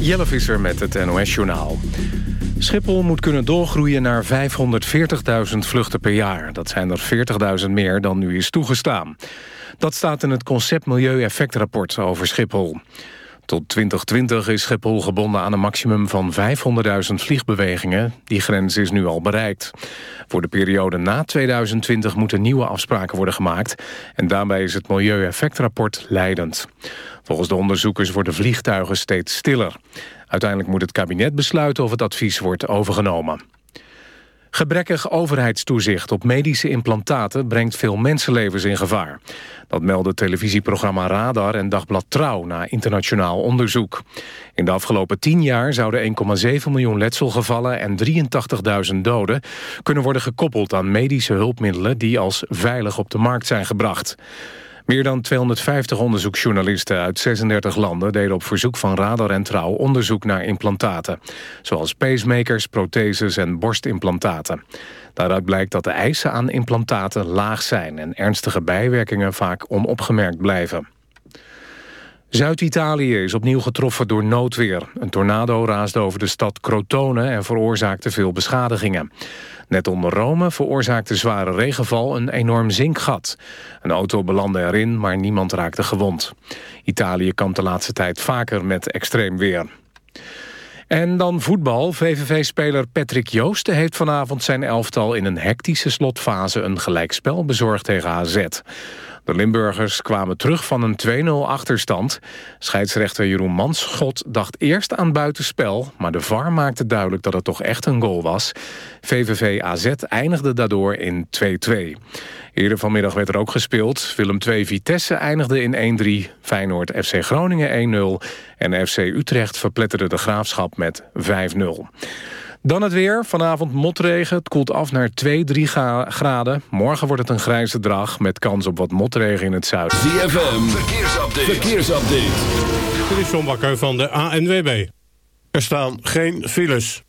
Jelle Visser met het NOS-journaal. Schiphol moet kunnen doorgroeien naar 540.000 vluchten per jaar. Dat zijn er 40.000 meer dan nu is toegestaan. Dat staat in het concept Milieueffectrapport over Schiphol. Tot 2020 is Schiphol gebonden aan een maximum van 500.000 vliegbewegingen. Die grens is nu al bereikt. Voor de periode na 2020 moeten nieuwe afspraken worden gemaakt... en daarbij is het Milieueffectrapport leidend. Volgens de onderzoekers worden vliegtuigen steeds stiller. Uiteindelijk moet het kabinet besluiten of het advies wordt overgenomen. Gebrekkig overheidstoezicht op medische implantaten brengt veel mensenlevens in gevaar. Dat melden televisieprogramma Radar en Dagblad Trouw na internationaal onderzoek. In de afgelopen tien jaar zouden 1,7 miljoen letselgevallen en 83.000 doden kunnen worden gekoppeld aan medische hulpmiddelen die als veilig op de markt zijn gebracht. Meer dan 250 onderzoeksjournalisten uit 36 landen... deden op verzoek van Radar en Trouw onderzoek naar implantaten. Zoals pacemakers, protheses en borstimplantaten. Daaruit blijkt dat de eisen aan implantaten laag zijn... en ernstige bijwerkingen vaak onopgemerkt blijven. Zuid-Italië is opnieuw getroffen door noodweer. Een tornado raasde over de stad Crotone en veroorzaakte veel beschadigingen. Net onder Rome veroorzaakte zware regenval een enorm zinkgat. Een auto belandde erin, maar niemand raakte gewond. Italië kampt de laatste tijd vaker met extreem weer. En dan voetbal. VVV-speler Patrick Joosten heeft vanavond zijn elftal... in een hectische slotfase een gelijkspel bezorgd tegen AZ. De Limburgers kwamen terug van een 2-0 achterstand. Scheidsrechter Jeroen Manschot dacht eerst aan buitenspel... maar de VAR maakte duidelijk dat het toch echt een goal was. VVV AZ eindigde daardoor in 2-2. Eerder vanmiddag werd er ook gespeeld. Willem II Vitesse eindigde in 1-3. Feyenoord FC Groningen 1-0. En FC Utrecht verpletterde de Graafschap met 5-0. Dan het weer. Vanavond motregen. Het koelt af naar 2, 3 graden. Morgen wordt het een grijze dag met kans op wat motregen in het zuiden. ZFM, verkeersupdate. verkeersupdate. Dit is John Bakker van de ANWB. Er staan geen files.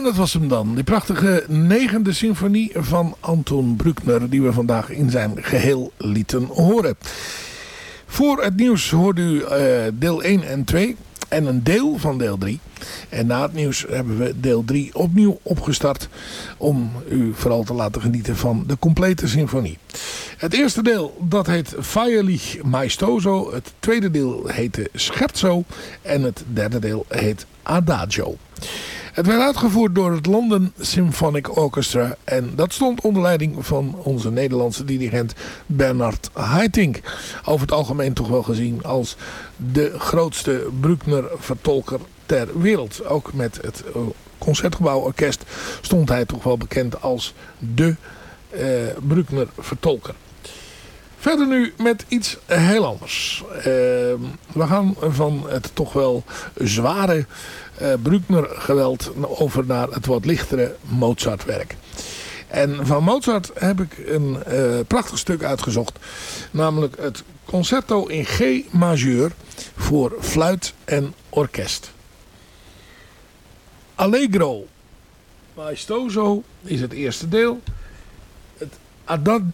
En dat was hem dan. Die prachtige negende symfonie van Anton Bruckner. Die we vandaag in zijn geheel lieten horen. Voor het nieuws hoorde u uh, deel 1 en 2. En een deel van deel 3. En na het nieuws hebben we deel 3 opnieuw opgestart. Om u vooral te laten genieten van de complete symfonie. Het eerste deel dat heet Feierlich Maestoso. Het tweede deel heette Scherzo. En het derde deel heet Adagio. Het werd uitgevoerd door het London Symphonic Orchestra. En dat stond onder leiding van onze Nederlandse dirigent Bernard Haitink. Over het algemeen toch wel gezien als de grootste Bruckner-vertolker ter wereld. Ook met het eh, Concertgebouworkest stond hij toch wel bekend als de uh, Bruckner-vertolker. Verder nu met iets heel anders. Uh, we gaan van het toch wel zware Bruckner geweld over naar het wat lichtere Mozart werk. En van Mozart heb ik een uh, prachtig stuk uitgezocht. Namelijk het Concerto in G majeur voor fluit en orkest. Allegro Maestoso is het eerste deel. Het,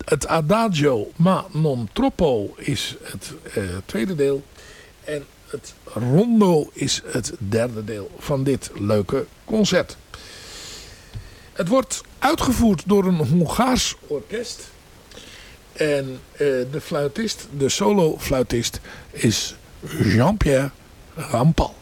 het Adagio ma non troppo is het uh, tweede deel. Rondo is het derde deel van dit leuke concert. Het wordt uitgevoerd door een Hongaars orkest. En uh, de fluitist, de solo-fluitist is Jean-Pierre Rampal.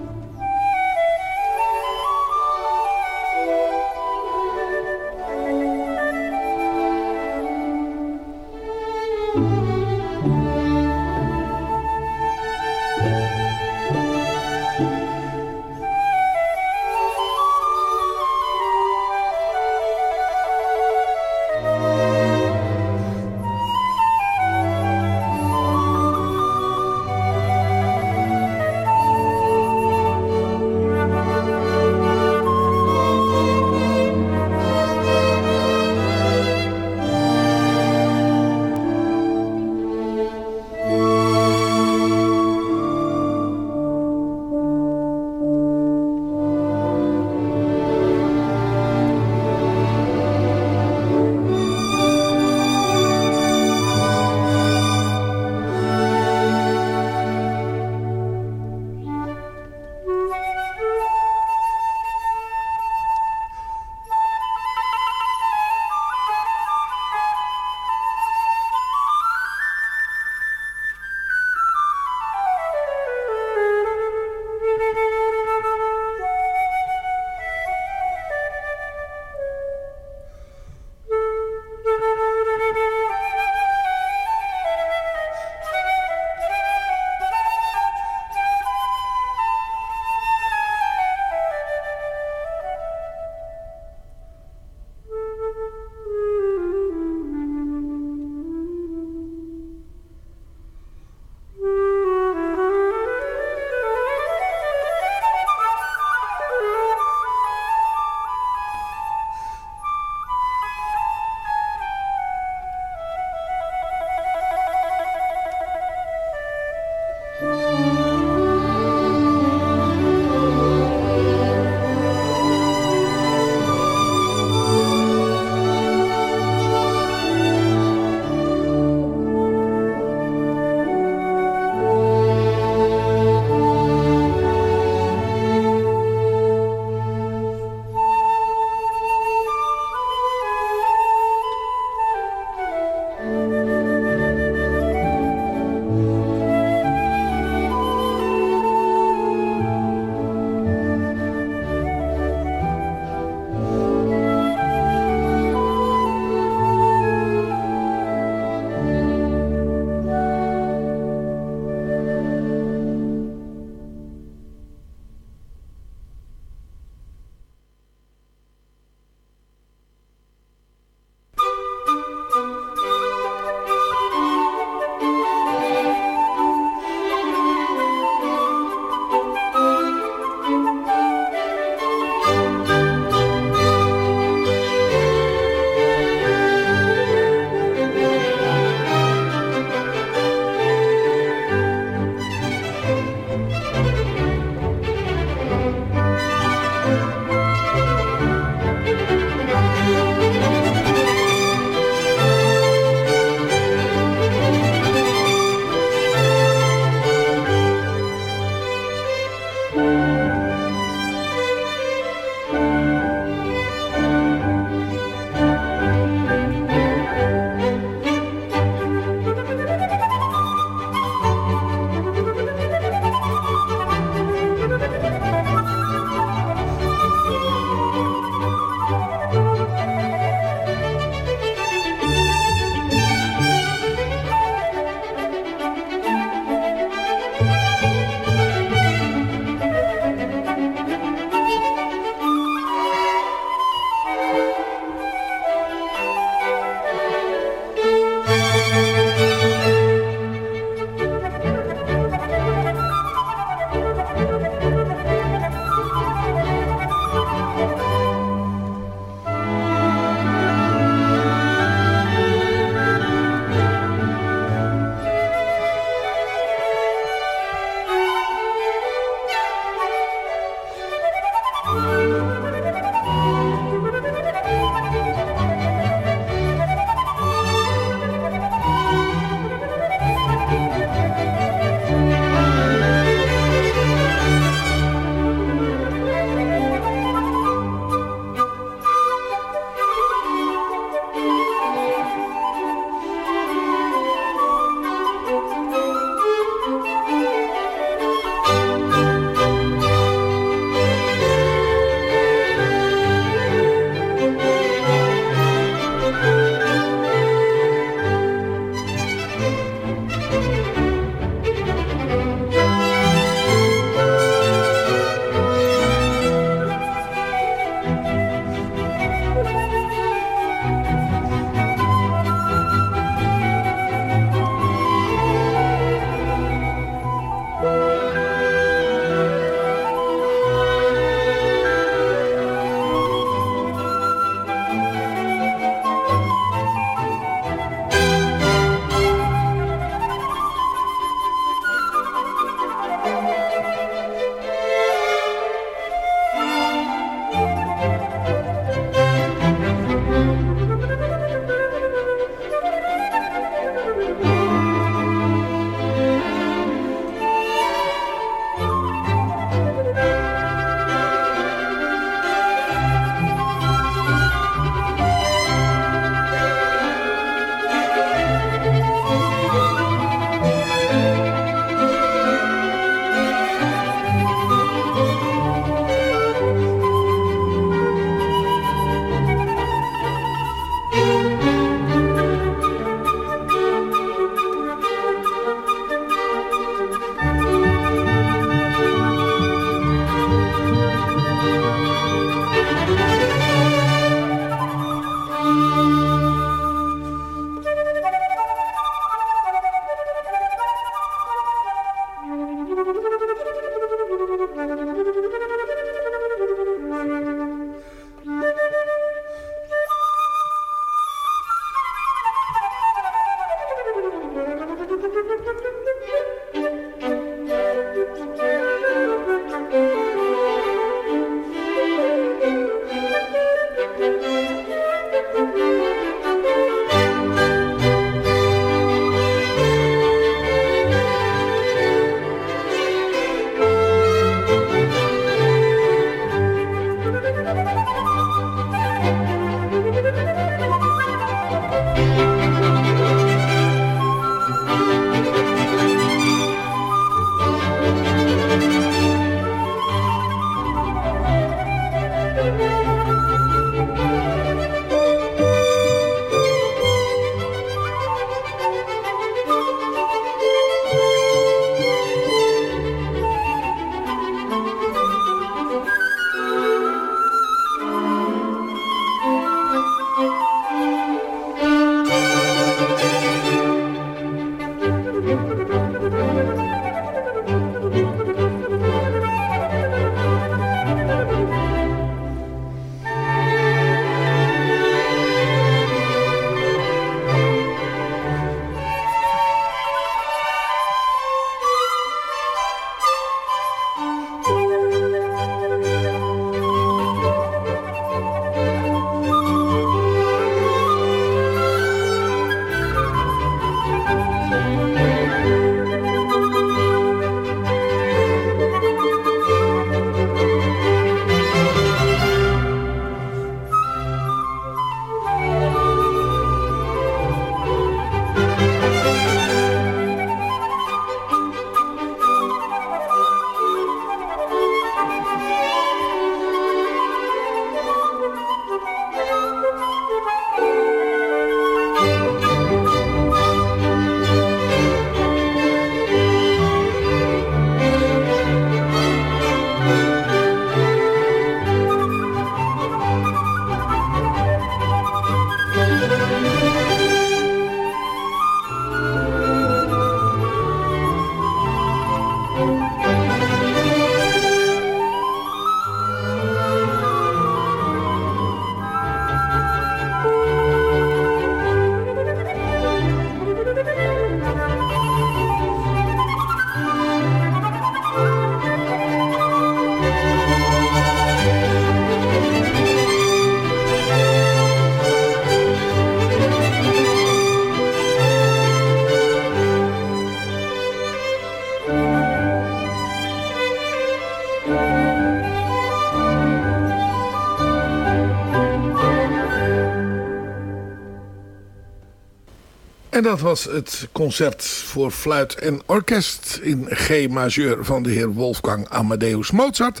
Dat was het concert voor fluit en orkest in G majeur van de heer Wolfgang Amadeus Mozart.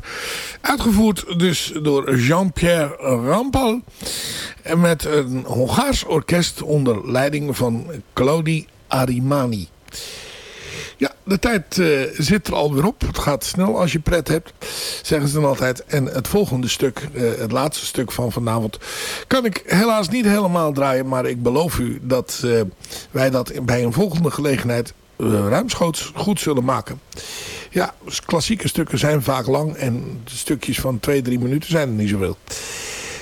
Uitgevoerd dus door Jean-Pierre Rampal. Met een Hongaars orkest onder leiding van Claudi Arimani. De tijd uh, zit er alweer op. Het gaat snel als je pret hebt, zeggen ze dan altijd. En het volgende stuk, uh, het laatste stuk van vanavond, kan ik helaas niet helemaal draaien. Maar ik beloof u dat uh, wij dat bij een volgende gelegenheid ruimschoots goed zullen maken. Ja, klassieke stukken zijn vaak lang en stukjes van twee, drie minuten zijn er niet zoveel.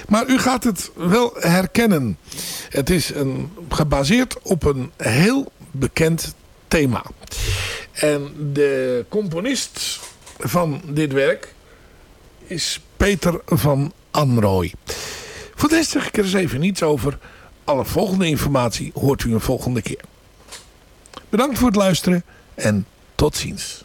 Maar u gaat het wel herkennen. Het is een, gebaseerd op een heel bekend thema. En de componist van dit werk is Peter van Anrooy. Voor deze zeg ik er eens even niets over. Alle volgende informatie hoort u een volgende keer. Bedankt voor het luisteren en tot ziens.